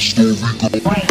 Puerto Rico.